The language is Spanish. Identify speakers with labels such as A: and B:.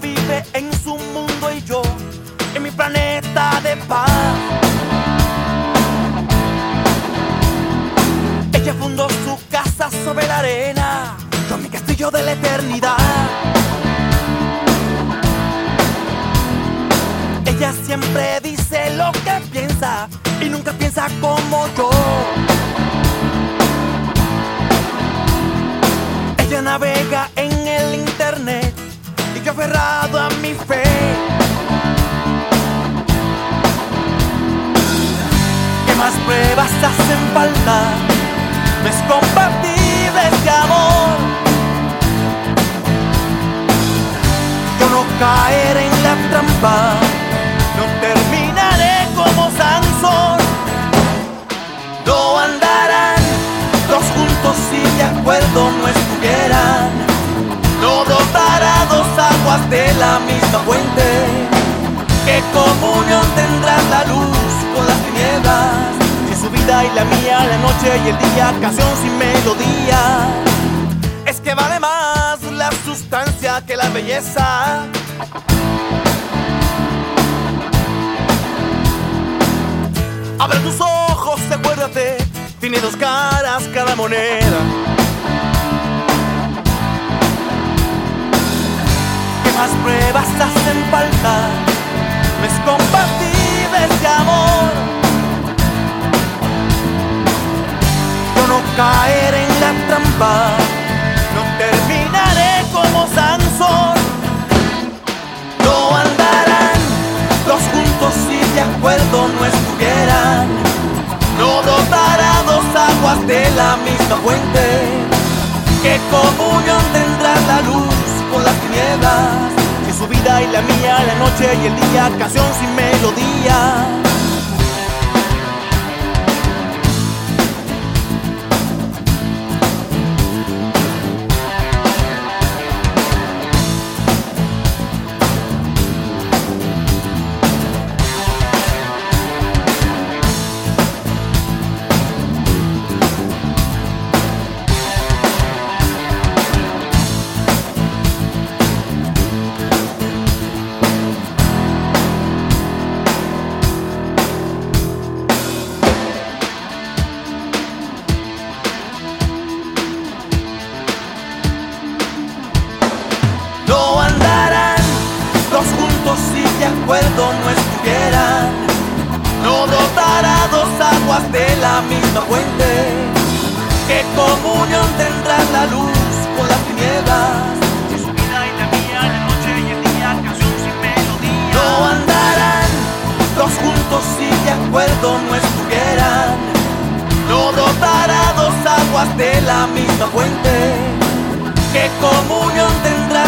A: Vive en su mundo y yo en mi planeta de paz. Ella fundó su casa sobre la arena, yo mi castillo de la eternidad. Ella siempre dice lo que piensa y nunca piensa como yo. Ella navega en a mi fe. ¿Qué más pruebas hacen falta? No es compatible este amor. Yo no caeré en la trampa, de la misma fuente. ¿Qué comunión tendrá la luz con las tinieblas? Si su vida y la mía, la noche y el día, canción sin melodía. Es que vale más la sustancia que la belleza. Abre tus ojos, acuérdate, tiene dos caras cada moneda. ¿Qué más pruebas hacen falta? No es compatible este amor. Yo no caeré en la trampa, no terminaré como Sansón. No andarán dos juntos si de acuerdo no estuvieran. No brotará dos aguas de la misma fuente. ¿Qué comunión tendrá la luz tinieblas? Si su vida y la mía, la noche y el día, canción sin melodía. Acuerdo no estuvieran. No brotará dos aguas de la misma fuente. ¿Qué comunión tendrá la luz con las tinieblas? Si su vida y la mía, la noche y el día, canción sin melodía. No andarán dos juntos si de acuerdo no estuvieran. No brotará dos aguas de la misma fuente. ¿Qué comunión tendrá